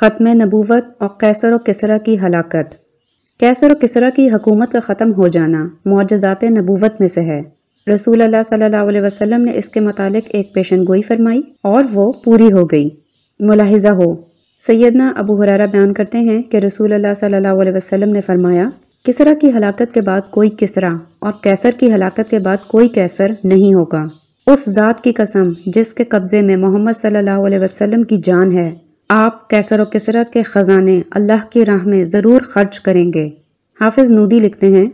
ختم نبوت اور کیسر و کسرا کی ہلاکت۔ کیسر و کسرا کی حکومت کا ختم ہو جانا معجزات نبوت میں سے ہے۔ رسول اللہ صلی اللہ علیہ وسلم نے اس کے متعلق ایک پیشن گوئی فرمائی اور وہ پوری ہو گئی۔ ملاحظہ ہو۔ سیدنا ابو حرارہ بیان کرتے ہیں کہ رسول اللہ صلی اللہ علیہ وسلم نے فرمایا، کسرا کی ہلاکت کے بعد کوئی کسرا اور کیسر کی ہلاکت کے بعد کوئی کیسر نہیں ہوگا۔ اس ذات کی قسم جس کے قبضے میں محمد صلی اللہ علیہ وسلم کی جان ہے۔ آپ کیسر و کسرا کے خزانے اللہ کی راہ میں ضرور خرچ کریں گے۔ حافظ نودی لکھتے ہیں،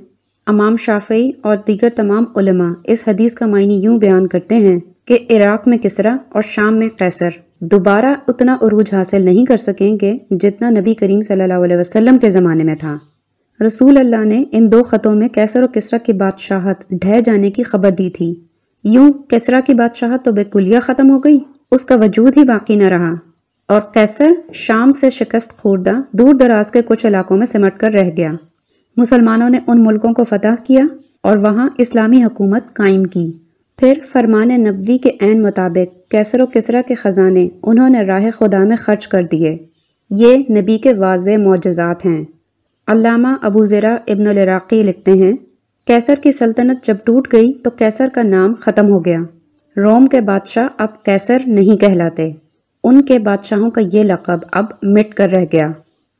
امام شافعی اور دیگر تمام علماء اس حدیث کا معنی یوں بیان کرتے ہیں کہ عراق میں کسرا اور شام میں قیصر دوبارہ اتنا عروج حاصل نہیں کر سکیں گے جتنا نبی کریم صلی اللہ علیہ وسلم کے زمانے میں تھا۔ رسول اللہ نے ان دو خطوں میں کیسر و کسرا کی بادشاہت ڈھہ جانے کی خبر دی تھی۔ یوں کسرا کی بادشاہت تو بے کلیہ ختم ہو گئی، اس کا وجود ہی باقی نہ رہا۔ اور کیسر شام سے شکست خوردہ دور دراز کے کچھ علاقوں میں سمٹ کر رہ گیا۔ مسلمانوں نے ان ملکوں کو فتح کیا اور وہاں اسلامی حکومت قائم کی۔ پھر فرمان نبوی کے عین مطابق کیسر و کسرا کے خزانے انہوں نے راہ خدا میں خرچ کر دیے۔ یہ نبی کے واضح معجزات ہیں۔ علامہ ابو ذرا ابن العراقی لکھتے ہیں کیسر کی سلطنت جب ٹوٹ گئی تو کیسر کا نام ختم ہو گیا۔ روم کے بادشاہ اب کیسر نہیں کہلاتے۔ ان کے بادشاہوں کا یہ لقب اب مٹ کر رہ گیا۔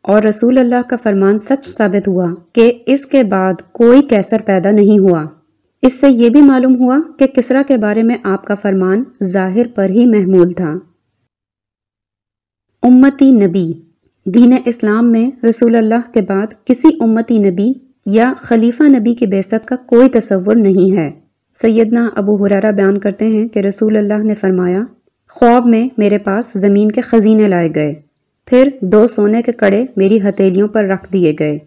اور رسول اللہ کا فرمان سچ ثابت ہوا کہ اس کے بعد کوئی کیسر پیدا نہیں ہوا۔ اس سے یہ بھی معلوم ہوا کہ کسرا کے بارے میں آپ کا فرمان ظاہر پر ہی محمول تھا۔ امتی نبی۔ دین اسلام میں رسول اللہ کے بعد کسی امتی نبی یا خلیفہ نبی کی بیست کا کوئی تصور نہیں ہے۔ سیدنا ابو حرارہ بیان کرتے ہیں کہ رسول اللہ نے فرمایا خواب میں میرے پاس زمین کے خزینے لائے گئے۔ پھر دو سونے کے کڑے میری ہتھیلیوں پر رکھ دیے گئے۔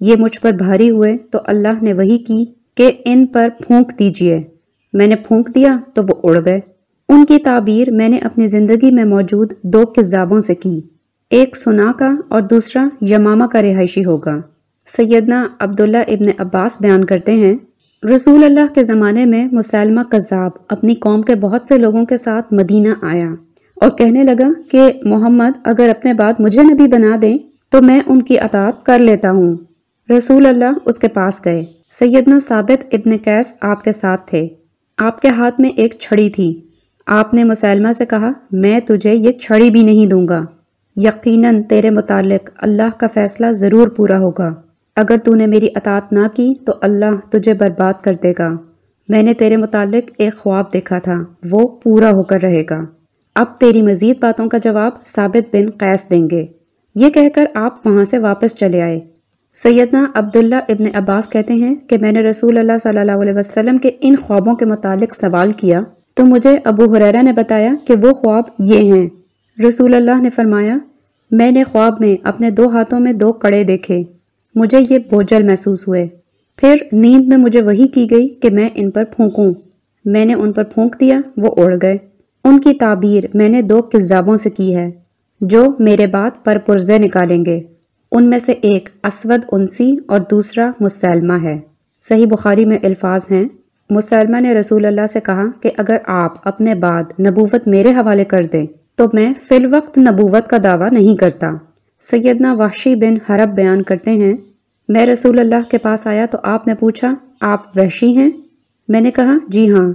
یہ مجھ پر بھاری ہوئے تو اللہ نے وہی کی کہ ان پر پھونک دیجیے۔ میں نے پھونک دیا تو وہ اڑ گئے۔ ان کی تعبیر میں نے اپنی زندگی میں موجود دو کذابوں سے کی۔ ایک سنا کا اور دوسرا یمامہ کا رہائشی ہوگا۔ سیدنا عبداللہ ابن عباس بیان کرتے ہیں رسول اللہ کے زمانے میں مسلمہ قذاب اپنی قوم کے بہت سے لوگوں کے ساتھ مدینہ آیا اور کہنے لگا کہ محمد اگر اپنے بعد مجھے نبی بنا دیں تو میں ان کی اطاعت کر لیتا ہوں۔ رسول اللہ اس کے پاس گئے۔ سیدنا ثابت ابن کیس آپ کے ساتھ تھے۔ آپ کے ہاتھ میں ایک چھڑی تھی۔ آپ نے مسلمہ سے کہا، میں تجھے یہ چھڑی بھی نہیں دوں گا۔ یقیناً تیرے متعلق اللہ کا فیصلہ ضرور پورا ہوگا۔ اگر تو نے میری اطاعت نہ کی تو اللہ تجھے برباد کر دے گا۔ میں نے تیرے متعلق ایک خواب دیکھا تھا، وہ پورا ہو کر رہے گا۔ اب تیری مزید باتوں کا جواب ثابت بن قیس دیں گے۔ یہ کہہ کر آپ وہاں سے واپس چلے آئے۔ سیدنا عبداللہ ابن عباس کہتے ہیں کہ میں نے رسول اللہ صلی اللہ علیہ وسلم کے ان خوابوں کے متعلق سوال کیا تو مجھے ابو حریرہ نے بتایا کہ وہ خواب یہ ہیں۔ رسول اللہ نے فرمایا، میں نے خواب میں اپنے دو ہاتھوں میں دو کڑے دیکھے۔ مجھے یہ بوجھل محسوس ہوئے۔ پھر نیند میں مجھے وہی کی گئی کہ میں ان پر پھونکوں۔ میں نے ان پر پھونک دیا، وہ اڑ گئے۔ ان کی تعبیر میں نے دو کذابوں سے کی ہے، جو میرے بعد پر پرزے نکالیں گے۔ ان میں سے ایک اسود انسی اور دوسرا مسلمہ ہے۔ صحیح بخاری میں الفاظ ہیں۔ مسلمہ نے رسول اللہ سے کہا کہ اگر آپ اپنے بعد نبوت میرے حوالے کر دیں، تو میں فی الوقت نبوت کا دعویٰ نہیں کرتا۔ سیدنا وحشی بن حرب بیان کرتے ہیں، میں رسول اللہ کے پاس آیا تو آپ نے پوچھا، آپ وحشی ہیں؟ میں نے کہا جی ہاں۔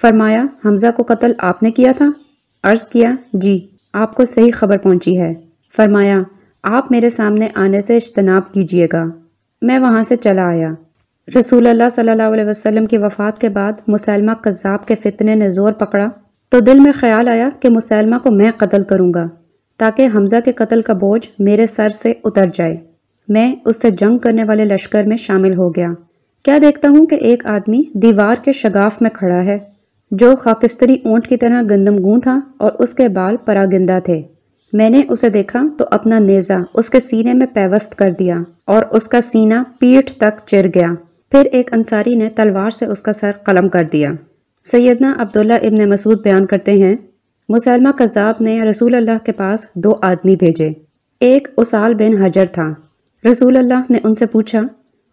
فرمایا، حمزہ کو قتل آپ نے کیا تھا؟ عرض کیا جی آپ کو صحیح خبر پہنچی ہے۔ فرمایا، آپ میرے سامنے آنے سے اجتناب کیجیے گا۔ میں وہاں سے چلا آیا۔ رسول اللہ صلی اللہ علیہ وسلم کی وفات کے بعد مسلمہ قذاب کے فتنے نے زور پکڑا، تو دل میں خیال آیا کہ مسلمہ کو میں قتل کروں گا۔ تاکہ حمزہ کے قتل کا بوجھ میرے سر سے اتر جائے۔ میں اس سے جنگ کرنے والے لشکر میں شامل ہو گیا۔ کیا دیکھتا ہوں کہ ایک آدمی دیوار کے شگاف میں کھڑا ہے، جو خاکستری اونٹ کی طرح گندم گون تھا اور اس کے بال پراگندہ تھے۔ میں نے اسے دیکھا تو اپنا نیزہ اس کے سینے میں پیوست کر دیا اور اس کا سینہ پیٹھ تک چر گیا۔ پھر ایک انصاری نے تلوار سے اس کا سر قلم کر دیا۔ سیدنا عبداللہ ابن مسعود بیان کرتے ہیں مسلمہ قذاب نے رسول اللہ کے پاس دو آدمی بھیجے۔ ایک اسال بن حجر تھا۔ رسول اللہ نے ان سے پوچھا،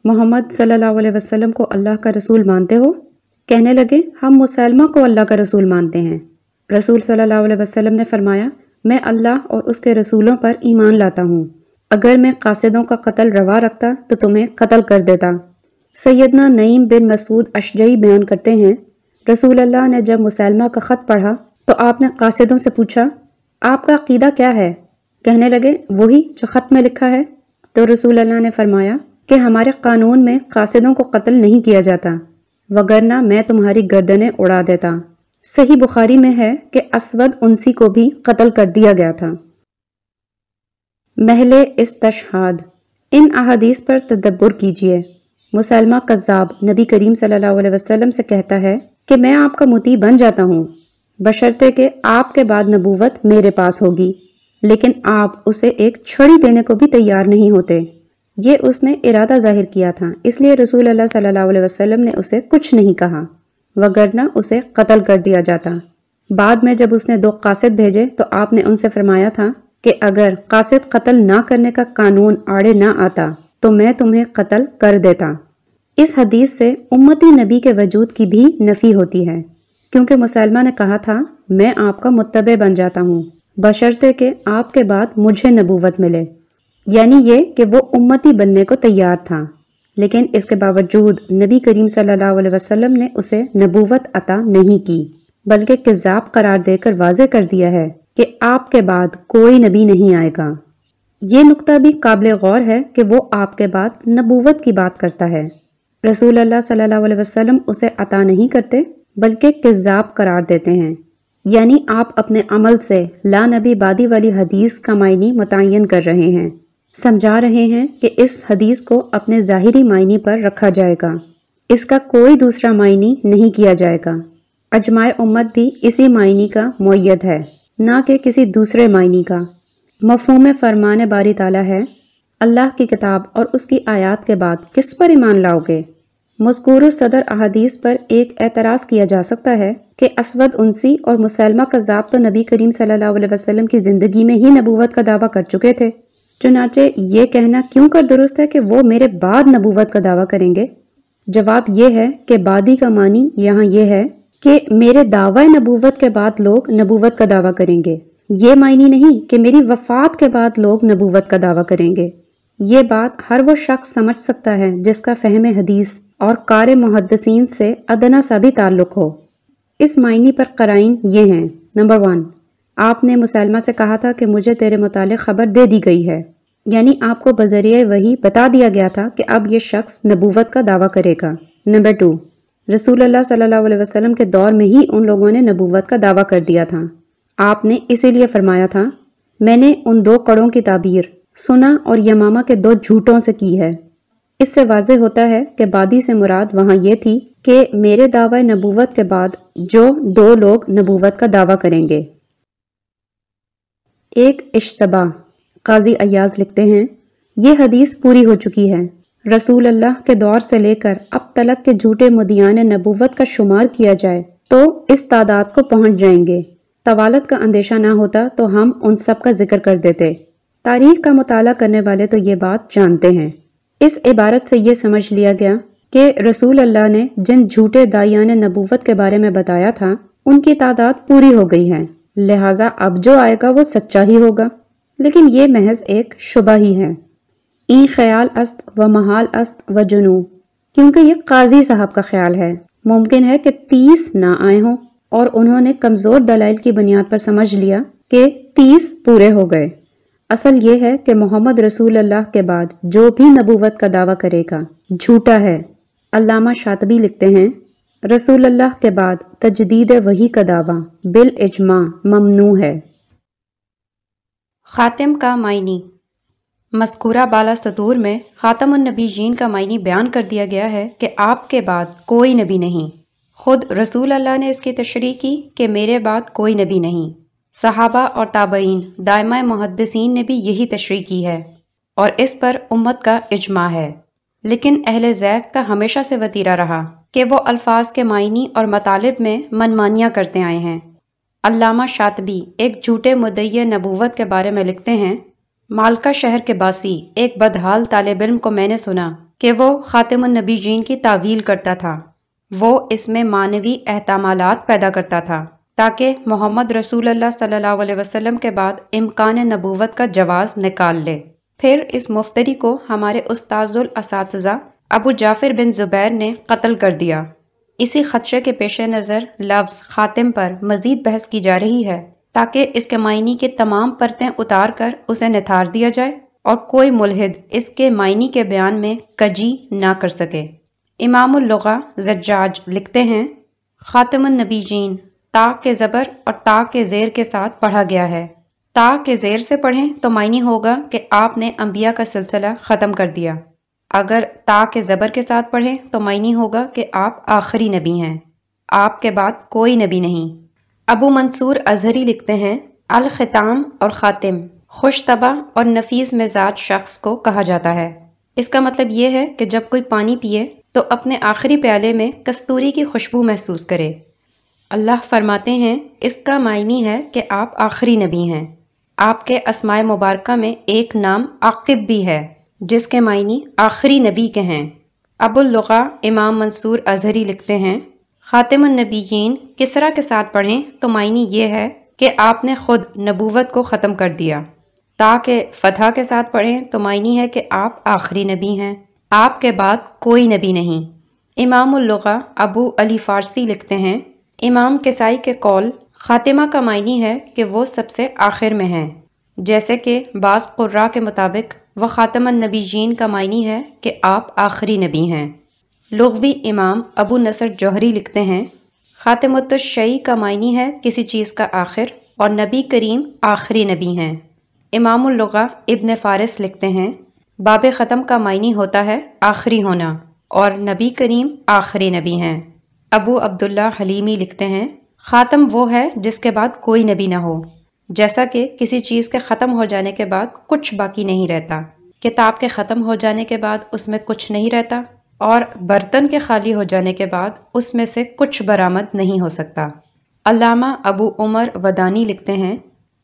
محمد صلی اللہ علیہ وسلم کو اللہ کا رسول مانتے ہو؟ کہنے لگے، ہم مسلمہ کو اللہ کا رسول مانتے ہیں۔ رسول صلی اللہ علیہ وسلم نے فرمایا، میں اللہ اور اس کے رسولوں پر ایمان لاتا ہوں۔ اگر میں قاصدوں کا قتل روا رکھتا تو تمہیں قتل کر دیتا۔ سیدنا نعیم بن مسعود اشجعی بیان کرتے ہیں، رسول اللہ نے جب مسلمہ کا خط پڑھا تو آپ نے قاصدوں سے پوچھا، آپ کا عقیدہ کیا ہے؟ کہنے لگے، وہی جو خط میں لکھا ہے۔ تو رسول اللہ نے فرمایا کہ ہمارے قانون میں قاصدوں کو قتل نہیں کیا جاتا، وگرنہ میں تمہاری گردنیں اڑا دیتا۔ صحیح بخاری میں ہے کہ اسود انسی کو بھی قتل کر دیا گیا تھا۔ محل استشہاد۔ ان احادیث پر تدبر کیجیے۔ مسلمہ قذاب نبی کریم صلی اللہ علیہ وسلم سے کہتا ہے کہ میں آپ کا متی بن جاتا ہوں۔ بشرطے کہ آپ کے بعد نبوت میرے پاس ہوگی، لیکن آپ اسے ایک چھڑی دینے کو بھی تیار نہیں ہوتے۔ یہ اس نے ارادہ ظاہر کیا تھا، اس لیے رسول اللہ صلی اللہ علیہ وسلم نے اسے کچھ نہیں کہا، وگرنہ اسے قتل کر دیا جاتا۔ بعد میں جب اس نے دو قاصد بھیجے تو آپ نے ان سے فرمایا تھا کہ اگر قاصد قتل نہ کرنے کا قانون آڑے نہ آتا تو میں تمہیں قتل کر دیتا۔ اس حدیث سے امتی نبی کے وجود کی بھی نفی ہوتی ہے۔ کیونکہ مسلمہ نے کہا تھا، میں آپ کا متبع بن جاتا ہوں۔ بشرطے کہ آپ کے بعد مجھے نبوت ملے۔ یعنی یہ کہ وہ امتی بننے کو تیار تھا۔ لیکن اس کے باوجود نبی کریم صلی اللہ علیہ وسلم نے اسے نبوت عطا نہیں کی، بلکہ کذاب قرار دے کر واضح کر دیا ہے کہ آپ کے بعد کوئی نبی نہیں آئے گا۔ یہ نقطہ بھی قابل غور ہے کہ وہ آپ کے بعد نبوت کی بات کرتا ہے۔ رسول اللہ صلی اللہ علیہ وسلم اسے عطا نہیں کرتے۔ بلکہ کذاب قرار دیتے ہیں۔ یعنی آپ اپنے عمل سے لا نبی بادی والی حدیث کا معنی متعین کر رہے ہیں۔ سمجھا رہے ہیں کہ اس حدیث کو اپنے ظاہری معنی پر رکھا جائے گا۔ اس کا کوئی دوسرا معنی نہیں کیا جائے گا۔ اجماع امت بھی اسی معنی کا معیت ہے، نہ کہ کسی دوسرے معنی کا۔ مفہوم فرمان باری تعالیٰ ہے، اللہ کی کتاب اور اس کی آیات کے بعد کس پر ایمان لاؤ گے؟ مذکور صدر احادیث پر ایک اعتراض کیا جا سکتا ہے کہ اسود، انسی اور مسلمہ قذاب تو نبی کریم صلی اللہ علیہ وسلم کی زندگی میں ہی نبوت کا دعویٰ کر چکے تھے۔ چنانچہ یہ کہنا کیوں کر درست ہے کہ وہ میرے بعد نبوت کا دعویٰ کریں گے؟ جواب یہ ہے کہ بادی کا معنی یہاں یہ ہے کہ میرے دعوی نبوت کے بعد لوگ نبوت کا دعویٰ کریں گے۔ یہ معنی نہیں کہ میری وفات کے بعد لوگ نبوت کا دعویٰ کریں گے۔ یہ بات ہر وہ شخص سمجھ سکتا ہے جس کا فہم حدیث اور کار محدثین سے ادنا سا بھی تعلق ہو۔ اس معنی پر قرائن یہ ہیں۔ نمبر ون، آپ نے مسلمہ سے کہا تھا کہ مجھے تیرے متعلق خبر دے دی گئی ہے۔ یعنی آپ کو بذریعہ وہی بتا دیا گیا تھا کہ اب یہ شخص نبوت کا دعویٰ کرے گا۔ نمبر ٹو، رسول اللہ صلی اللہ علیہ وسلم کے دور میں ہی ان لوگوں نے نبوت کا دعویٰ کر دیا تھا۔ آپ نے اسی لیے فرمایا تھا، میں نے ان دو کڑوں کی تعبیر، سنا اور یمامہ کے دو جھوٹوں سے کی ہے۔ اس سے واضح ہوتا ہے کہ بادی سے مراد وہاں یہ تھی کہ میرے دعوی نبوت کے بعد جو دو لوگ نبوت کا دعویٰ کریں گے۔ ایک اشتباہ۔ قاضی ایاز لکھتے ہیں، یہ حدیث پوری ہو چکی ہے۔ رسول اللہ کے دور سے لے کر اب تلک کے جھوٹے مدیان نبوت کا شمار کیا جائے تو اس تعداد کو پہنچ جائیں گے۔ طوالت کا اندیشہ نہ ہوتا تو ہم ان سب کا ذکر کر دیتے۔ تاریخ کا مطالعہ کرنے والے تو یہ بات جانتے ہیں۔ اس عبارت سے یہ سمجھ لیا گیا کہ رسول اللہ نے جن جھوٹے دائیان نبوت کے بارے میں بتایا تھا، ان کی تعداد پوری ہو گئی ہے۔ لہٰذا اب جو آئے گا وہ سچا ہی ہوگا۔ لیکن یہ محض ایک شبہ ہی ہے۔ ای خیال است و محال است و جنو۔ کیونکہ یہ قاضی صاحب کا خیال ہے۔ ممکن ہے کہ تیس نہ آئے ہوں۔ اور انہوں نے کمزور دلائل کی بنیاد پر سمجھ لیا کہ تیس پورے ہو گئے۔ اصل یہ ہے کہ محمد رسول اللہ کے بعد جو بھی نبوت کا دعویٰ کرے گا، جھوٹا ہے۔ علامہ شاطبی لکھتے ہیں، رسول اللہ کے بعد تجدید وہی کا دعویٰ بال اجماع ممنوع ہے۔ خاتم کا معنی۔ مذکورہ بالا صدور میں خاتم النبی جین کا معنی بیان کر دیا گیا ہے کہ آپ کے بعد کوئی نبی نہیں۔ خود رسول اللہ نے اس کی تشریح کی کہ میرے بعد کوئی نبی نہیں۔ صحابہ اور تابعین، دائمہ محدثین نے بھی یہی تشریح کی ہے اور اس پر امت کا اجماع ہے۔ لیکن اہل زیغ کا ہمیشہ سے وطیرہ رہا کہ وہ الفاظ کے معنی اور مطالب میں منمانیاں کرتے آئے ہیں۔ علامہ شاطبی ایک جھوٹے مدعی نبوت کے بارے میں لکھتے ہیں، مالکہ شہر کے باسی ایک بدحال طالب علم کو میں نے سنا کہ وہ خاتم النبی جین کی تعویل کرتا تھا۔ وہ اس میں معنوی احتمالات پیدا کرتا تھا۔ تاکہ محمد رسول اللہ صلی اللہ علیہ وسلم کے بعد امکان نبوت کا جواز نکال لے۔ پھر اس مفتری کو ہمارے استاذ الاساتذہ ابو جعفر بن زبیر نے قتل کر دیا۔ اسی خدشے کے پیش نظر لفظ خاتم پر مزید بحث کی جا رہی ہے تاکہ اس کے معنی کے تمام پرتیں اتار کر اسے نتھار دیا جائے اور کوئی ملحد اس کے معنی کے بیان میں کجی نہ کر سکے۔ امام اللغا زجاج لکھتے ہیں، خاتم النبی جین تا کے زبر اور تا کے زیر کے ساتھ پڑھا گیا ہے۔ تا کے زیر سے پڑھیں تو معنی ہوگا کہ آپ نے انبیاء کا سلسلہ ختم کر دیا۔ اگر تا کے زبر کے ساتھ پڑھیں تو معنی ہوگا کہ آپ آخری نبی ہیں۔ آپ کے بعد کوئی نبی نہیں۔ ابو منصور اظہری لکھتے ہیں، الختام اور خاتم، خوش طبع اور نفیس مزاج شخص کو کہا جاتا ہے۔ اس کا مطلب یہ ہے کہ جب کوئی پانی پیے تو اپنے آخری پیالے میں کستوری کی خوشبو محسوس کرے۔ اللہ فرماتے ہیں، اس کا معنی ہے کہ آپ آخری نبی ہیں۔ آپ کے اسماء مبارکہ میں ایک نام عاقب بھی ہے، جس کے معنی آخری نبی کے ہیں۔ ابوالغا امام منصور اظہری لکھتے ہیں، خاتم النبیین کسرا کے ساتھ پڑھیں تو معنی یہ ہے کہ آپ نے خود نبوت کو ختم کر دیا۔ تاکہ فتح کے ساتھ پڑھیں تو معنی ہے کہ آپ آخری نبی ہیں۔ آپ کے بعد کوئی نبی نہیں۔ امام اللغا ابو علی فارسی لکھتے ہیں امام کسائی کے قول خاتمہ کا معنی ہے کہ وہ سب سے آخر میں ہیں۔ جیسے کہ بعض قرا کے مطابق وہ خاتم النبی جین کا معنی ہے کہ آپ آخری نبی ہیں۔ لغوی امام ابو نصر جوہری لکھتے ہیں خاتم الشعی کا معنی ہے کسی چیز کا آخر اور نبی کریم آخری نبی ہیں۔ امام اللغا ابن فارس لکھتے ہیں، باب ختم کا معنی ہوتا ہے آخری ہونا اور نبی کریم آخری نبی ہیں۔ ابو عبداللہ حلیمی لکھتے ہیں، خاتم وہ ہے جس کے بعد کوئی نبی نہ ہو، جیسا کہ کسی چیز کے ختم ہو جانے کے بعد کچھ باقی نہیں رہتا۔ کتاب کے ختم ہو جانے کے بعد اس میں کچھ نہیں رہتا اور برتن کے خالی ہو جانے کے بعد اس میں سے کچھ برآمد نہیں ہو سکتا۔ علامہ ابو عمر ودانی لکھتے ہیں،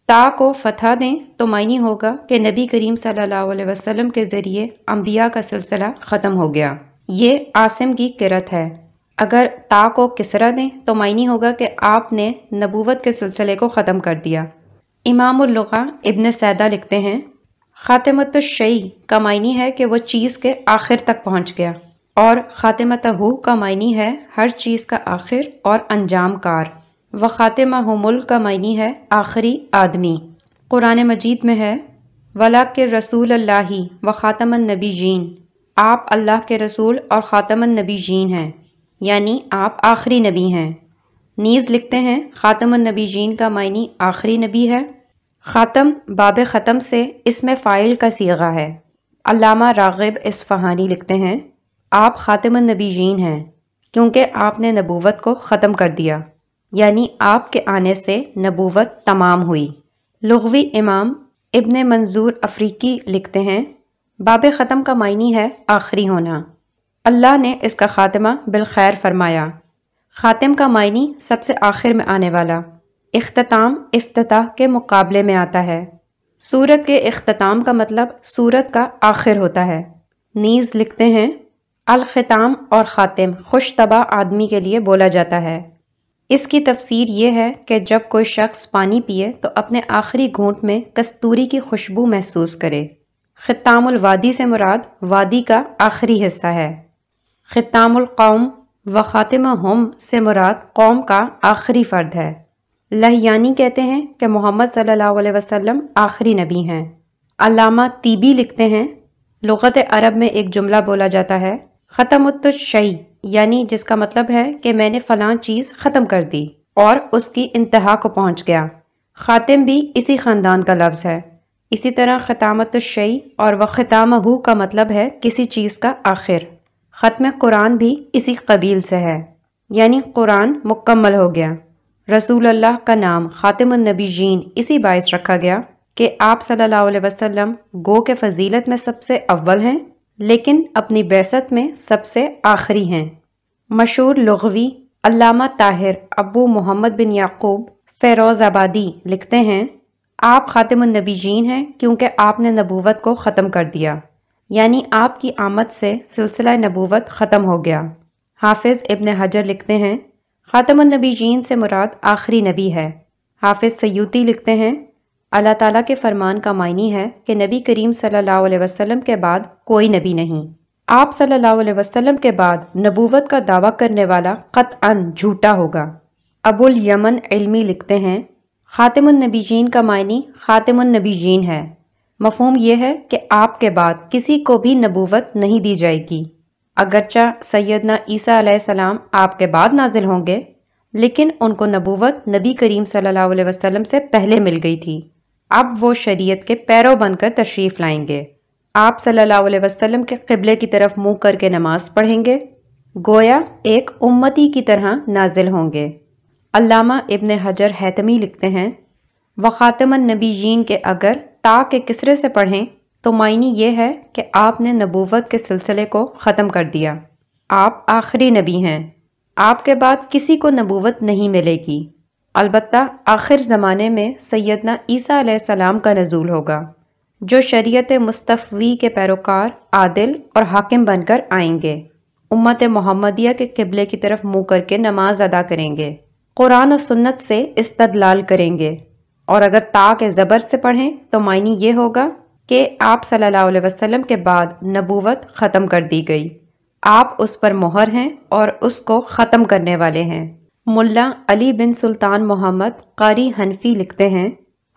تا کو فتح دیں تو معنی ہوگا کہ نبی کریم صلی اللہ علیہ وسلم کے ذریعے انبیاء کا سلسلہ ختم ہو گیا۔ یہ آسم کی کرت ہے۔ اگر تا کو کسرا دیں تو معنی ہوگا کہ آپ نے نبوت کے سلسلے کو ختم کر دیا۔ امام اللغا ابن سیدہ لکھتے ہیں خاتمت الشعی کا معنی ہے کہ وہ چیز کے آخر تک پہنچ گیا۔ اور خاتمت ہو کا معنی ہے ہر چیز کا آخر اور انجام کار۔ و خاتمہ ملک کا معنی ہے آخری آدمی۔ قرآن مجید میں ہے ولا کے رسول اللہ و خاتم النبی جین آپ اللہ کے رسول اور خاتم النبی جین ہیں۔ یعنی آپ آخری نبی ہیں۔ نیز لکھتے ہیں، خاتم النبی جین کا معنی آخری نبی ہے۔ خاتم باب ختم سے اس میں فائل کا سیغہ ہے۔ علامہ راغب اسفہانی لکھتے ہیں، آپ خاتم النبی جین ہیں، کیونکہ آپ نے نبوت کو ختم کر دیا۔ یعنی آپ کے آنے سے نبوت تمام ہوئی۔ لغوی امام ابن منظور افریقی لکھتے ہیں، باب ختم کا معنی ہے آخری ہونا۔ اللہ نے اس کا خاتمہ بالخیر فرمایا۔ خاتم کا معنی سب سے آخر میں آنے والا، اختتام، افتتاح کے مقابلے میں آتا ہے۔ سورت کے اختتام کا مطلب سورت کا آخر ہوتا ہے۔ نیز لکھتے ہیں، الختام اور خاتم خوش طبع آدمی کے لیے بولا جاتا ہے۔ اس کی تفسیر یہ ہے کہ جب کوئی شخص پانی پیے تو اپنے آخری گھونٹ میں کستوری کی خوشبو محسوس کرے۔ خطام الوادی سے مراد وادی کا آخری حصہ ہے۔ خطام القوم و خاتمہ ہم سے مراد قوم کا آخری فرد ہے۔ لہیانی کہتے ہیں کہ محمد صلی اللہ علیہ وسلم آخری نبی ہیں۔ علامہ طیبی لکھتے ہیں، لغت عرب میں ایک جملہ بولا جاتا ہے، ختم التشعی یعنی جس کا مطلب ہے کہ میں نے فلاں چیز ختم کر دی اور اس کی انتہا کو پہنچ گیا۔ خاتم بھی اسی خاندان کا لفظ ہے۔ اسی طرح خطامت الشعی اور وہ خطام ہو کا مطلب ہے کسی چیز کا آخر۔ ختم قرآن بھی اسی قبیل سے ہے۔ یعنی قرآن مکمل ہو گیا۔ رسول اللہ کا نام خاتم النبی جین اسی باعث رکھا گیا کہ آپ صلی اللہ علیہ وسلم گو کے فضیلت میں سب سے اول ہیں، لیکن اپنی بیست میں سب سے آخری ہیں۔ مشہور لغوی علامہ طاہر ابو محمد بن یعقوب فیروز آبادی لکھتے ہیں، آپ خاتم النبی جین ہیں کیونکہ آپ نے نبوت کو ختم کر دیا۔ یعنی آپ کی آمد سے سلسلہ نبوت ختم ہو گیا۔ حافظ ابن حجر لکھتے ہیں، خاتم النبی جین سے مراد آخری نبی ہے۔ حافظ سیوتی لکھتے ہیں، اللہ تعالیٰ کے فرمان کا معنی ہے کہ نبی کریم صلی اللہ علیہ وسلم کے بعد کوئی نبی نہیں۔ آپ صلی اللہ علیہ وسلم کے بعد نبوت کا دعویٰ کرنے والا قطعا جھوٹا ہوگا۔ ابو الیمن علمی لکھتے ہیں، خاتم النبی جین کا معنی خاتم النبی جین ہے۔ مفہوم یہ ہے کہ آپ کے بعد کسی کو بھی نبوت نہیں دی جائے گی۔ اگرچہ سیدنا عیسیٰ علیہ السلام آپ کے بعد نازل ہوں گے، لیکن ان کو نبوت نبی کریم صلی اللہ علیہ وسلم سے پہلے مل گئی تھی۔ اب وہ شریعت کے پیرو بن کر تشریف لائیں گے۔ آپ صلی اللہ علیہ وسلم کے قبلے کی طرف منہ کر کے نماز پڑھیں گے۔ گویا ایک امتی کی طرح نازل ہوں گے۔ علامہ ابن حجر حتمی لکھتے ہیں و خاتم النبی جین کے اگر تا کے کسرے سے پڑھیں، تو معنی یہ ہے کہ آپ نے نبوت کے سلسلے کو ختم کر دیا۔ آپ آخری نبی ہیں۔ آپ کے بعد کسی کو نبوت نہیں ملے گی۔ البتہ آخر زمانے میں سیدنا عیسیٰ علیہ السلام کا نزول ہوگا، جو شریعت مصطفی کے پیروکار، عادل اور حاکم بن کر آئیں گے۔ امت محمدیہ کے قبلے کی طرف منہ کر کے نماز ادا کریں گے۔ قرآن و سنت سے استدلال کریں گے۔ اور اگر تا کے زبر سے پڑھیں تو معنی یہ ہوگا کہ آپ صلی اللہ علیہ وسلم کے بعد نبوت ختم کر دی گئی۔ آپ اس پر مہر ہیں اور اس کو ختم کرنے والے ہیں۔ ملا علی بن سلطان محمد قاری حنفی لکھتے ہیں،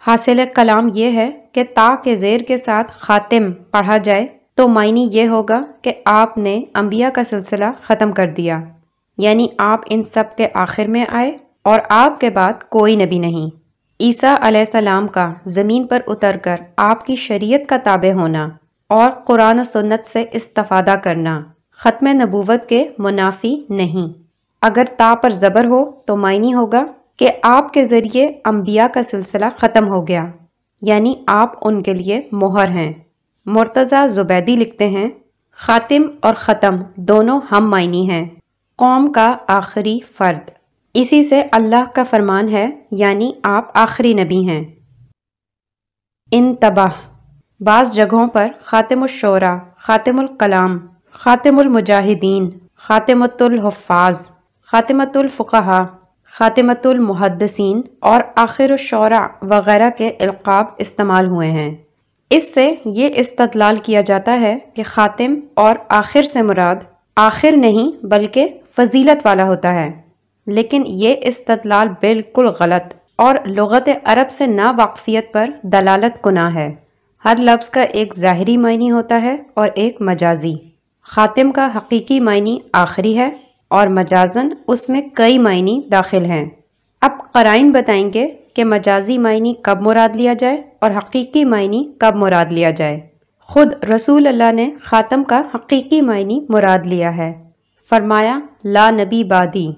حاصل کلام یہ ہے کہ تا کے زیر کے ساتھ خاتم پڑھا جائے تو معنی یہ ہوگا کہ آپ نے انبیاء کا سلسلہ ختم کر دیا۔ یعنی آپ ان سب کے آخر میں آئے اور آپ کے بعد کوئی نبی نہیں۔ عیسیٰ علیہ السلام کا زمین پر اتر کر آپ کی شریعت کا تابع ہونا اور قرآن و سنت سے استفادہ کرنا ختم نبوت کے منافی نہیں۔ اگر تا پر زبر ہو تو معنی ہوگا کہ آپ کے ذریعے انبیاء کا سلسلہ ختم ہو گیا یعنی آپ ان کے لیے مہر ہیں۔ مرتضی زبیدی لکھتے ہیں، خاتم اور ختم دونوں ہم معنی ہیں، قوم کا آخری فرد۔ اسی سے اللہ کا فرمان ہے یعنی آپ آخری نبی ہیں۔ ان تباہ، بعض جگہوں پر خاتم الشعراء خاتم الکلام، خاتم المجاہدین، خاتمۃ الحفاظ خاتمت الفقہ خاتمت المحدثین اور آخر الشعراء وغیرہ کے القاب استعمال ہوئے ہیں۔ اس سے یہ استدلال کیا جاتا ہے کہ خاتم اور آخر سے مراد آخر نہیں بلکہ فضیلت والا ہوتا ہے۔ لیکن یہ استدلال بالکل غلط اور لغت عرب سے نا واقفیت پر دلالت گناہ ہے۔ ہر لفظ کا ایک ظاہری معنی ہوتا ہے اور ایک مجازی۔ خاتم کا حقیقی معنی آخری ہے اور مجازن اس میں کئی معنی داخل ہیں۔ اب قرائن بتائیں گے کہ مجازی معنی کب مراد لیا جائے اور حقیقی معنی کب مراد لیا جائے۔ خود رسول اللہ نے خاتم کا حقیقی معنی مراد لیا ہے۔ فرمایا، لا نبی بادی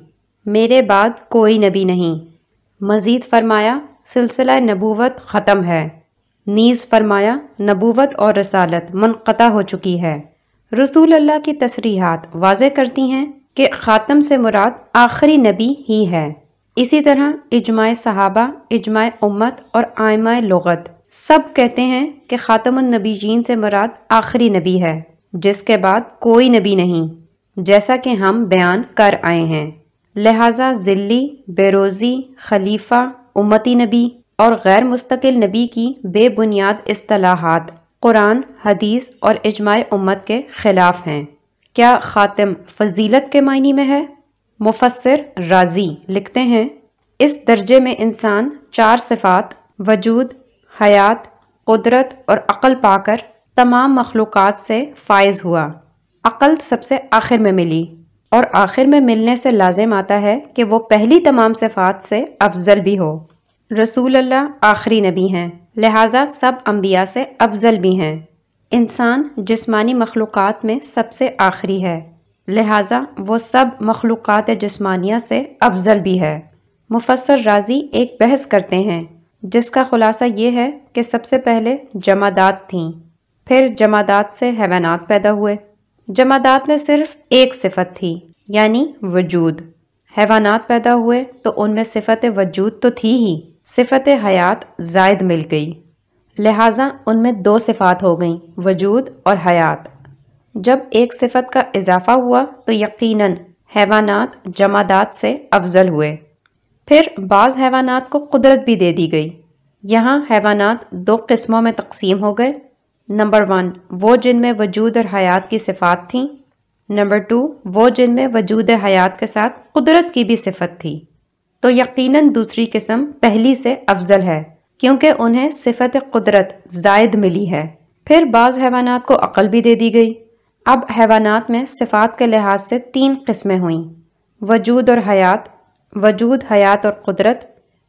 میرے بعد کوئی نبی نہیں۔ مزید فرمایا، سلسلہ نبوت ختم ہے۔ نیز فرمایا، نبوت اور رسالت منقطع ہو چکی ہے۔ رسول اللہ کی تصریحات واضح کرتی ہیں کہ خاتم سے مراد آخری نبی ہی ہے۔ اسی طرح اجماع صحابہ، اجماع امت اور آئمہ لغت سب کہتے ہیں کہ خاتم النبی جین سے مراد آخری نبی ہے، جس کے بعد کوئی نبی نہیں۔ جیسا کہ ہم بیان کر آئے ہیں۔ لہٰذا ذلی، بیروزی، خلیفہ، امتی نبی اور غیر مستقل نبی کی بے بنیاد اصطلاحات قرآن، حدیث اور اجماع امت کے خلاف ہیں۔ کیا خاتم فضیلت کے معنی میں ہے؟ مفسر راضی لکھتے ہیں، اس درجے میں انسان چار صفات، وجود، حیات، قدرت اور عقل پا کر تمام مخلوقات سے فائز ہوا، عقل سب سے آخر میں ملی۔ اور آخر میں ملنے سے لازم آتا ہے کہ وہ پہلی تمام صفات سے افضل بھی ہو۔ رسول اللہ آخری نبی ہیں، لہٰذا سب انبیاء سے افضل بھی ہیں۔ انسان جسمانی مخلوقات میں سب سے آخری ہے، لہٰذا وہ سب مخلوقات جسمانیہ سے افضل بھی ہے۔ مفسر راضی ایک بحث کرتے ہیں، جس کا خلاصہ یہ ہے کہ سب سے پہلے جمادات تھیں، پھر جمادات سے حیوانات پیدا ہوئے۔ جمادات میں صرف ایک صفت تھی یعنی وجود۔ حیوانات پیدا ہوئے تو ان میں صفت وجود تو تھی ہی، صفت حیات زائد مل گئی۔ لہٰذا ان میں دو صفات ہو گئیں، وجود اور حیات۔ جب ایک صفت کا اضافہ ہوا تو یقیناً حیوانات جمادات سے افضل ہوئے۔ پھر بعض حیوانات کو قدرت بھی دے دی گئی۔ یہاں حیوانات دو قسموں میں تقسیم ہو گئے۔ نمبر ون وہ جن میں وجود اور حیات کی صفات تھیں. نمبر ٹو وہ جن میں وجود حیات کے ساتھ قدرت کی بھی صفت تھی. تو یقیناً دوسری قسم پہلی سے افضل ہے، کیونکہ انہیں صفت قدرت زائد ملی ہے. پھر بعض حیوانات کو عقل بھی دے دی گئی. اب حیوانات میں صفات کے لحاظ سے تین قسمیں ہوئیں وجود اور حیات، وجود، حیات اور قدرت،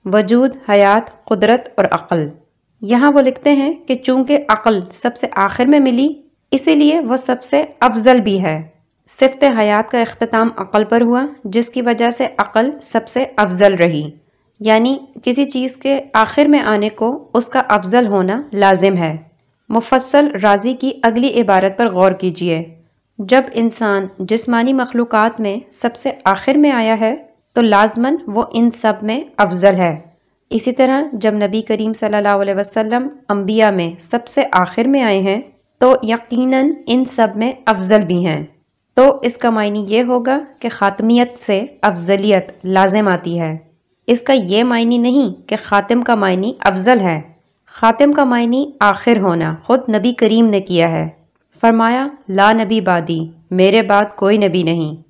وجود، حیات، قدرت اور عقل. یہاں وہ لکھتے ہیں کہ چونکہ عقل سب سے آخر میں ملی، اسی لیے وہ سب سے افضل بھی ہے۔ صفت حیات کا اختتام عقل پر ہوا، جس کی وجہ سے عقل سب سے افضل رہی۔ یعنی کسی چیز کے آخر میں آنے کو اس کا افضل ہونا لازم ہے۔ مفصل راضی کی اگلی عبارت پر غور کیجیے جب انسان جسمانی مخلوقات میں سب سے آخر میں آیا ہے، تو لازماً وہ ان سب میں افضل ہے۔ اسی طرح جب نبی کریم صلی اللہ علیہ وسلم انبیاء میں سب سے آخر میں آئے ہیں، تو یقیناً ان سب میں افضل بھی ہیں۔ تو اس کا معنی یہ ہوگا کہ خاتمیت سے افضلیت لازم آتی ہے۔ اس کا یہ معنی نہیں کہ خاتم کا معنی افضل ہے۔ خاتم کا معنی آخر ہونا خود نبی کریم نے کیا ہے۔ فرمایا، لا نبی بادی میرے بعد کوئی نبی نہیں۔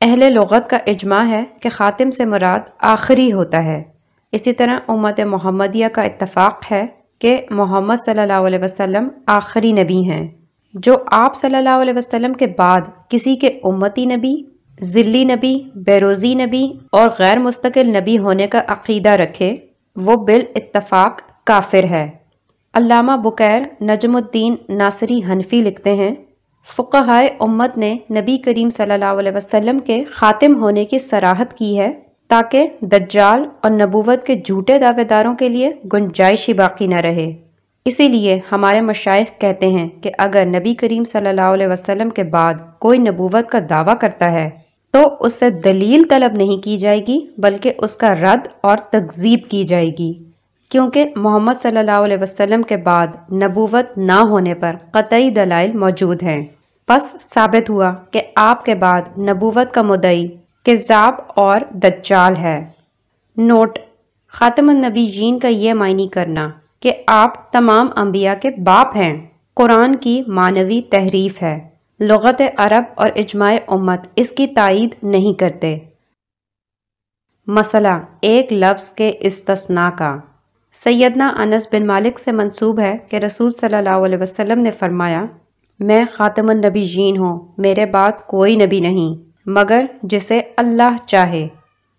اہل لغت کا اجماع ہے کہ خاتم سے مراد آخری ہوتا ہے۔ اسی طرح امت محمدیہ کا اتفاق ہے کہ محمد صلی اللہ علیہ وسلم آخری نبی ہیں۔ جو آپ صلی اللہ علیہ وسلم کے بعد کسی کے امتی نبی، ذلی نبی، بیروزی نبی اور غیر مستقل نبی ہونے کا عقیدہ رکھے، وہ بال اتفاق کافر ہے۔ علامہ بکیر نجم الدین ناصری حنفی لکھتے ہیں، فقہائے امت نے نبی کریم صلی اللہ علیہ وسلم کے خاتم ہونے کی سراحت کی ہے۔ تاکہ دجال اور نبوت کے جھوٹے دعوے داروں کے لیے گنجائش ہی باقی نہ رہے۔ اسی لیے ہمارے مشائق کہتے ہیں کہ اگر نبی کریم صلی اللہ علیہ وسلم کے بعد کوئی نبوت کا دعویٰ کرتا ہے، تو اس سے دلیل طلب نہیں کی جائے گی، بلکہ اس کا رد اور تکذیب کی جائے گی۔ کیونکہ محمد صلی اللہ علیہ وسلم کے بعد نبوت نہ ہونے پر قطعی دلائل موجود ہیں۔ پس ثابت ہوا کہ آپ کے بعد نبوت کا مدعی کذاب اور دجال ہے۔ نوٹ، خاتم النبی جین کا یہ معنی کرنا کہ آپ تمام انبیاء کے باپ ہیں۔ قرآن کی معنوی تحریف ہے۔ لغت عرب اور اجماع امت اس کی تائید نہیں کرتے۔ مسئلہ ایک لفظ کے استثناء کا۔ سیدنا انس بن مالک سے منصوب ہے کہ رسول صلی اللہ علیہ وسلم نے فرمایا، میں خاتم النبی جین ہوں، میرے بعد کوئی نبی نہیں۔ مگر جسے اللہ چاہے۔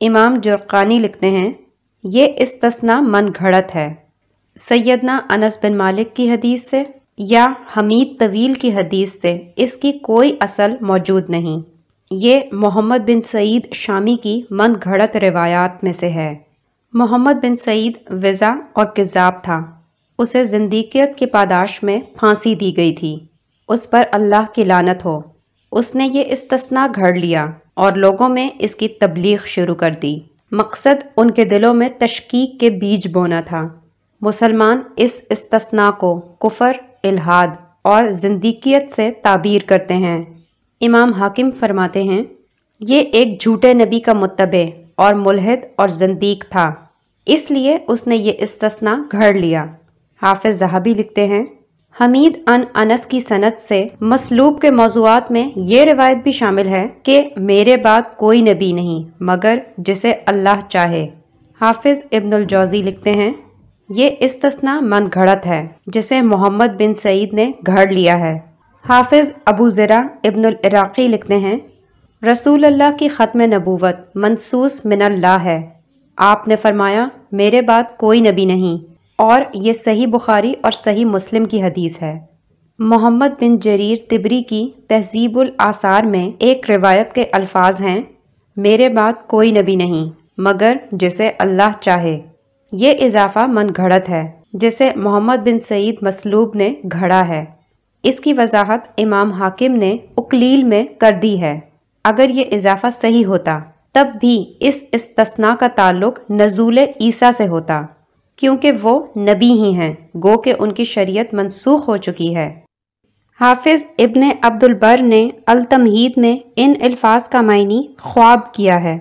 امام جرقانی لکھتے ہیں، یہ استثناء من گھڑت ہے۔ سیدنا انس بن مالک کی حدیث سے یا حمید طویل کی حدیث سے اس کی کوئی اصل موجود نہیں۔ یہ محمد بن سعید شامی کی من گھڑت روایات میں سے ہے۔ محمد بن سعید وزا اور کذاب تھا۔ اسے زندیقیت کی پاداش میں پھانسی دی گئی تھی۔ اس پر اللہ کی لانت ہو۔ اس نے یہ استثناء گھڑ لیا اور لوگوں میں اس کی تبلیغ شروع کر دی۔ مقصد ان کے دلوں میں تشکیق کے بیج بونا تھا۔ مسلمان اس استثناء کو کفر، الہاد اور زندیقیت سے تعبیر کرتے ہیں۔ امام حاکم فرماتے ہیں، یہ ایک جھوٹے نبی کا متبع اور ملحد اور زندیق تھا۔ اس لیے اس نے یہ استثنا گھڑ لیا۔ حافظ زہبی لکھتے ہیں حمید ان انس کی صنعت سے مسلوب کے موضوعات میں یہ روایت بھی شامل ہے کہ میرے بعد کوئی نبی نہیں، مگر جسے اللہ چاہے۔ حافظ ابن الجوزی لکھتے ہیں، یہ استثنا من گھڑت ہے، جسے محمد بن سعید نے گھڑ لیا ہے۔ حافظ ابو ذرا ابن العراقی لکھتے ہیں، رسول اللہ کی ختم نبوت منسوس من اللہ ہے۔ آپ نے فرمایا، میرے بعد کوئی نبی نہیں۔ اور یہ صحیح بخاری اور صحیح مسلم کی حدیث ہے۔ محمد بن جریر تبری کی تہذیب الآثار میں ایک روایت کے الفاظ ہیں، میرے بعد کوئی نبی نہیں، مگر جسے اللہ چاہے۔ یہ اضافہ من گھڑت ہے، جسے محمد بن سعید مسلوب نے گھڑا ہے۔ اس کی وضاحت امام حاکم نے اکلیل میں کر دی ہے۔ اگر یہ اضافہ صحیح ہوتا، تب بھی اس استثناء کا تعلق نزول عیسیٰ سے ہوتا۔ کیونکہ وہ نبی ہی ہیں۔ گو کہ ان کی شریعت منسوخ ہو چکی ہے۔ حافظ ابن عبد البر نے التمہید میں ان الفاظ کا معنی خواب کیا ہے۔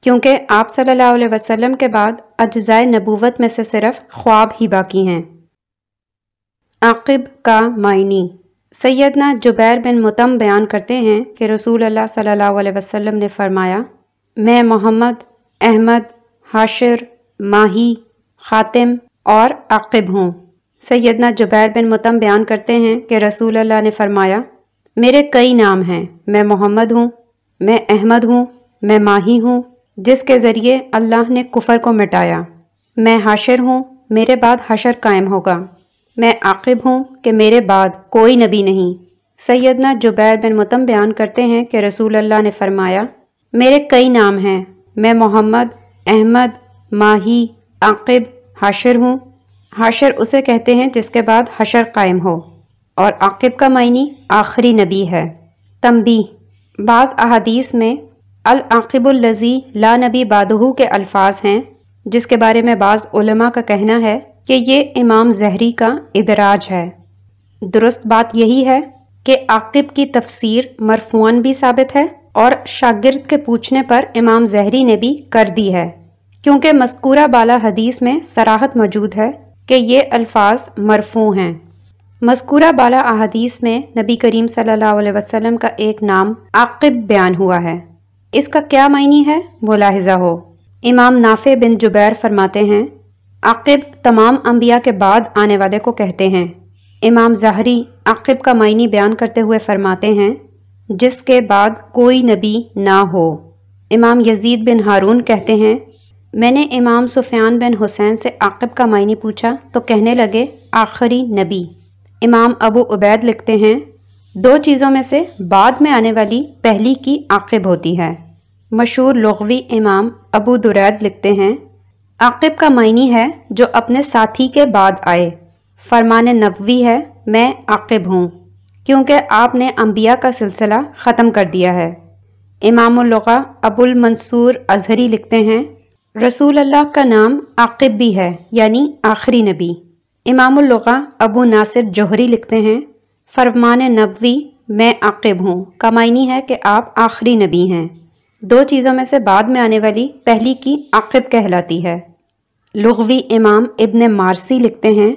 کیونکہ آپ صلی اللہ علیہ وسلم کے بعد اجزائے نبوت میں سے صرف خواب ہی باقی ہیں۔ عاقب کا معنی۔ سیدنا جبیر بن متم بیان کرتے ہیں کہ رسول اللہ صلی اللہ علیہ وسلم نے فرمایا، میں محمد، احمد، حاشر، ماہی خاتم اور عاقب ہوں۔ سیدنا جبیر بن متم بیان کرتے ہیں کہ رسول اللہ نے فرمایا، میرے کئی نام ہیں، میں محمد ہوں، میں احمد ہوں، میں ماہی ہوں، جس کے ذریعے اللہ نے کفر کو مٹایا۔ میں حاشر ہوں، میرے بعد حشر قائم ہوگا۔ میں عاقب ہوں کہ میرے بعد کوئی نبی نہیں۔ سیدنا جبیر بن متم بیان کرتے ہیں کہ رسول اللہ نے فرمایا، میرے کئی نام ہیں، میں محمد، احمد، ماہی عاقب، حاشر ہوں۔ حاشر اسے کہتے ہیں جس کے بعد حشر قائم ہو۔ اور عاقب کا معنی آخری نبی ہے۔ تمبی بعض احادیث میں العاقب الزی لا نبی بادہو کے الفاظ ہیں، جس کے بارے میں بعض علماء کا کہنا ہے کہ یہ امام زہری کا ادراج ہے۔ درست بات یہی ہے کہ عاقب کی تفسیر مرفون بھی ثابت ہے اور شاگرد کے پوچھنے پر امام زہری نے بھی کر دی ہے۔ کیونکہ مذکورہ بالا حدیث میں سراحت موجود ہے کہ یہ الفاظ مرفوع ہیں۔ مذکورہ بالا احادیث میں نبی کریم صلی اللہ علیہ وسلم کا ایک نام عاقب بیان ہوا ہے۔ اس کا کیا معنی ہے؟ ملاحظہ ہو۔ امام نافع بن جبیر فرماتے ہیں عقب تمام انبیاء کے بعد آنے والے کو کہتے ہیں۔ امام ظاہری عقب کا معنی بیان کرتے ہوئے فرماتے ہیں، جس کے بعد کوئی نبی نہ ہو۔ امام یزید بن ہارون کہتے ہیں میں نے امام سفیان بن حسین سے عقب کا معنی پوچھا تو کہنے لگے، آخری نبی۔ امام ابو عبید لکھتے ہیں، دو چیزوں میں سے بعد میں آنے والی پہلی کی عاقب ہوتی ہے۔ مشہور لغوی امام ابو درید لکھتے ہیں، عاقب کا معنی ہے جو اپنے ساتھی کے بعد آئے۔ فرمان نبوی ہے، میں عاقب ہوں، کیونکہ آپ نے انبیاء کا سلسلہ ختم کر دیا ہے۔ امام الغا ابو المنصور اظہری لکھتے ہیں رسول اللہ کا نام عاقب بھی ہے یعنی آخری نبی۔ امام الغا ابو ناصر جوہری لکھتے ہیں، فرمان نبوی، میں عاقب ہوں۔ کمائنی ہے کہ آپ آخری نبی ہیں۔ دو چیزوں میں سے بعد میں آنے والی پہلی کی عاقب کہلاتی ہے۔ لغوی امام ابن مارسی لکھتے ہیں،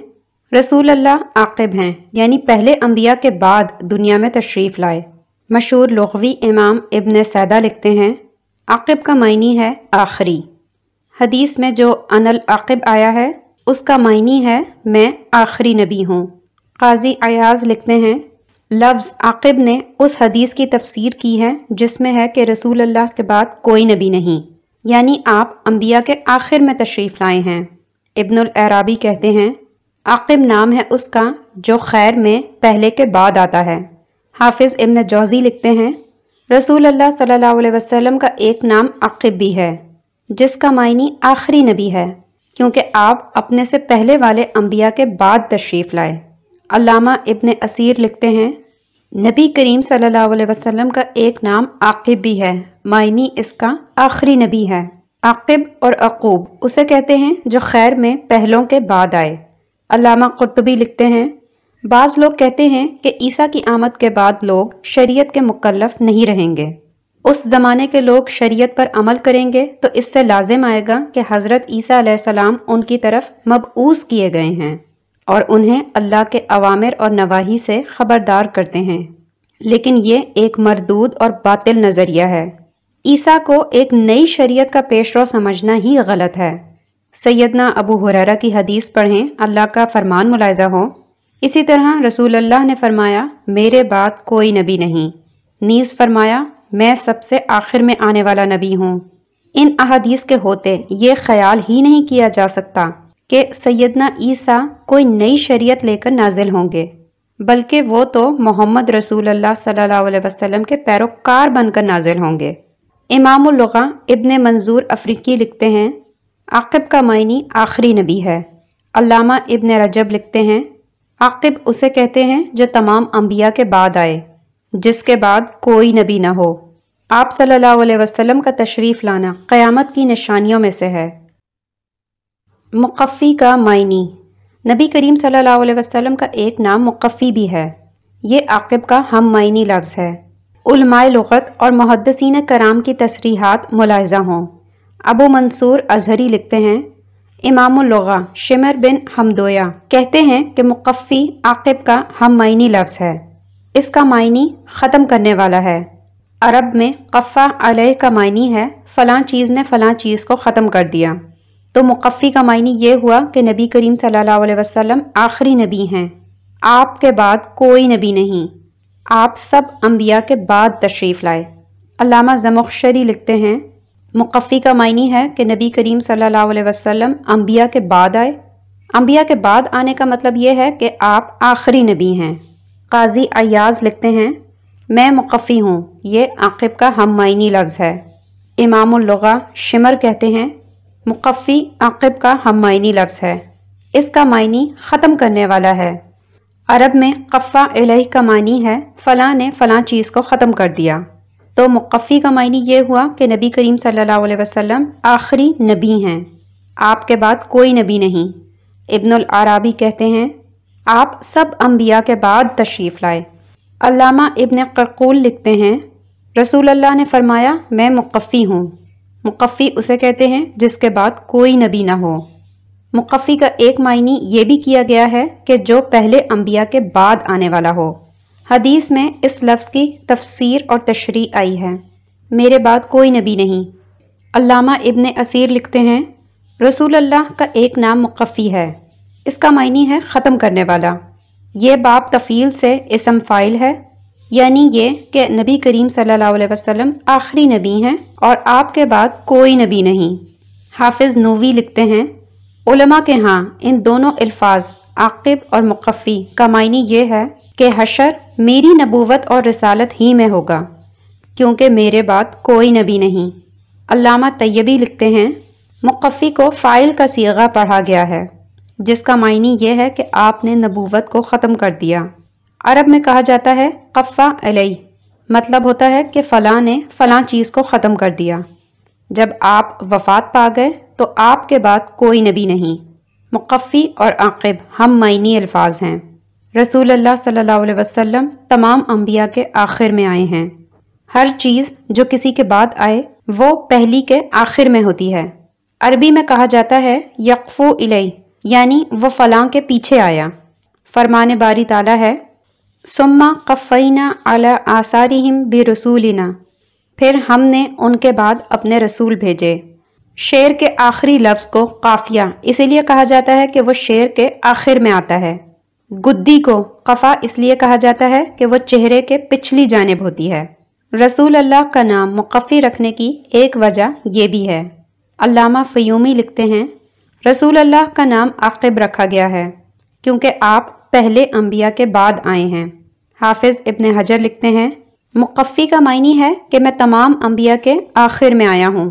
رسول اللہ عاقب ہیں یعنی پہلے انبیاء کے بعد دنیا میں تشریف لائے۔ مشہور لغوی امام ابن سیدہ لکھتے ہیں، عاقب کا معنی ہے آخری۔ حدیث میں جو ان العاقب آیا ہے، اس کا معنی ہے میں آخری نبی ہوں۔ قاضی ایاز لکھتے ہیں، لفظ عاقب نے اس حدیث کی تفسیر کی ہے جس میں ہے کہ رسول اللہ کے بعد کوئی نبی نہیں۔ یعنی آپ انبیاء کے آخر میں تشریف لائے ہیں۔ ابن العرابی کہتے ہیں عاقب نام ہے اس کا جو خیر میں پہلے کے بعد آتا ہے۔ حافظ ابن جوزی لکھتے ہیں، رسول اللہ صلی اللہ علیہ وسلم کا ایک نام عاقب بھی ہے۔ جس کا معنی آخری نبی ہے، کیونکہ آپ اپنے سے پہلے والے انبیاء کے بعد تشریف لائے۔ علامہ ابن اسیر لکھتے ہیں، نبی کریم صلی اللہ علیہ وسلم کا ایک نام عاقب بھی ہے، معنی اس کا آخری نبی ہے۔ عاقب اور عقوب اسے کہتے ہیں جو خیر میں پہلوں کے بعد آئے۔ علامہ قرطبی لکھتے ہیں، بعض لوگ کہتے ہیں کہ عیسیٰ کی آمد کے بعد لوگ شریعت کے مکلف نہیں رہیں گے۔ اس زمانے کے لوگ شریعت پر عمل کریں گے تو اس سے لازم آئے گا کہ حضرت عیسیٰ علیہ السلام ان کی طرف مبعوث کیے گئے ہیں اور انہیں اللہ کے عوامر اور نواحی سے خبردار کرتے ہیں۔ لیکن یہ ایک مردود اور باطل نظریہ ہے۔ عیسیٰ کو ایک نئی شریعت کا پیش رو سمجھنا ہی غلط ہے۔ سیدنا ابو حرارہ کی حدیث پڑھیں، اللہ کا فرمان ملاحظہ ہو۔ اسی طرح رسول اللہ نے فرمایا، میرے بعد کوئی نبی نہیں۔ نیز فرمایا میں سب سے آخر میں آنے والا نبی ہوں۔ ان احادیث کے ہوتے یہ خیال ہی نہیں کیا جا سکتا کہ سیدنا عیسیٰ کوئی نئی شریعت لے کر نازل ہوں گے، بلکہ وہ تو محمد رسول اللہ صلی اللہ علیہ وسلم کے پیروکار بن کر نازل ہوں گے۔ امام الغا ابن منظور افریقی لکھتے ہیں، عاقب کا معنی آخری نبی ہے۔ علامہ ابن رجب لکھتے ہیں، عاقب اسے کہتے ہیں جو تمام انبیاء کے بعد آئے، جس کے بعد کوئی نبی نہ ہو۔ آپ صلی اللہ علیہ وسلم کا تشریف لانا قیامت کی نشانیوں میں سے ہے۔ مقفی کا معنی۔ نبی کریم صلی اللہ علیہ وسلم کا ایک نام مقفی بھی ہے۔ یہ عاقب کا ہم معنی لفظ ہے۔ علماء لغت اور محدثین کرام کی تصریحات ملاحظہ ہوں۔ ابو منصور اظہری لکھتے ہیں۔ امام اللغا شمر بن حمدویا کہتے ہیں کہ مقفی عاقب کا ہم معنی لفظ ہے۔ اس کا معنی ختم کرنے والا ہے۔ عرب میں قفا علیہ کا معنی ہے فلاں چیز نے فلاں چیز کو ختم کر دیا۔ تو مقفی کا معنی یہ ہوا کہ نبی کریم صلی اللہ علیہ وسلم آخری نبی ہیں۔ آپ کے بعد کوئی نبی نہیں۔ آپ سب انبیاء کے بعد تشریف لائے۔ علامہ زمخشری لکھتے ہیں، مقفی کا معنی ہے کہ نبی کریم صلی اللہ علیہ وسلم انبیاء کے بعد آئے۔ انبیاء کے بعد آنے کا مطلب یہ ہے کہ آپ آخری نبی ہیں۔ قاضی ایاز لکھتے ہیں میں مقفی ہوں۔ یہ عاقب کا ہم معنی لفظ ہے۔ امام اللغا شمر کہتے ہیں، مقفی عاقب کا ہم معنی لفظ ہے۔ اس کا معنی ختم کرنے والا ہے۔ عرب میں قفا الہ کا معنی ہے، فلاں نے فلاں چیز کو ختم کر دیا۔ تو مقفی کا معنی یہ ہوا کہ نبی کریم صلی اللہ علیہ وسلم آخری نبی ہیں۔ آپ کے بعد کوئی نبی نہیں۔ ابن العرابی کہتے ہیں، آپ سب انبیاء کے بعد تشریف لائے۔ علامہ ابن قرقول لکھتے ہیں، رسول اللہ نے فرمایا، میں مقفی ہوں۔ مقفی اسے کہتے ہیں جس کے بعد کوئی نبی نہ ہو۔ مقفی کا ایک معنی یہ بھی کیا گیا ہے کہ جو پہلے انبیاء کے بعد آنے والا ہو۔ حدیث میں اس لفظ کی تفسیر اور تشریح آئی ہے۔ میرے بعد کوئی نبی نہیں۔ علامہ ابن اسیر لکھتے ہیں، رسول اللہ کا ایک نام مقفی ہے۔ اس کا معنی ہے ختم کرنے والا۔ یہ باب تفیل سے اسم فائل ہے یعنی یہ کہ نبی کریم صلی اللہ علیہ وسلم آخری نبی ہیں اور آپ کے بعد کوئی نبی نہیں۔ حافظ نووی لکھتے ہیں، علماء کے ہاں ان دونوں الفاظ عاقب اور مقفی کا معنی یہ ہے کہ حشر میری نبوت اور رسالت ہی میں ہوگا، کیونکہ میرے بعد کوئی نبی نہیں۔ علامہ طیبی لکھتے ہیں، مقفی کو فائل کا سیغہ پڑھا گیا ہے۔ جس کا معنی یہ ہے کہ آپ نے نبوت کو ختم کر دیا۔ عرب میں کہا جاتا ہے، قفا علیہ مطلب ہوتا ہے کہ فلاں نے فلاں چیز کو ختم کر دیا۔ جب آپ وفات پا گئے تو آپ کے بعد کوئی نبی نہیں۔ مقفی اور عاقب ہم معنی الفاظ ہیں۔ رسول اللہ صلی اللہ علیہ وسلم تمام انبیاء کے آخر میں آئے ہیں۔ ہر چیز جو کسی کے بعد آئے، وہ پہلی کے آخر میں ہوتی ہے۔ عربی میں کہا جاتا ہے، یقفو علیہ یعنی وہ فلاں کے پیچھے آیا۔ فرمان باری تعالیٰ ہے سما قفینہ اعلی آثارہم بے رسولنا پھر ہم نے ان کے بعد اپنے رسول بھیجے۔ شعر کے آخری لفظ کو قافیہ، اسی لیے کہا جاتا ہے کہ وہ شعر کے آخر میں آتا ہے۔ گدی کو قفا، اس لیے کہا جاتا ہے کہ وہ چہرے کے پچھلی جانب ہوتی ہے۔ رسول اللہ کا نام مقفی رکھنے کی ایک وجہ یہ بھی ہے۔ علامہ فیومی لکھتے ہیں رسول اللہ کا نام عاقب رکھا گیا ہے، کیونکہ آپ پہلے انبیاء کے بعد آئے ہیں۔ حافظ ابن حجر لکھتے ہیں، مقفی کا معنی ہے کہ میں تمام انبیاء کے آخر میں آیا ہوں۔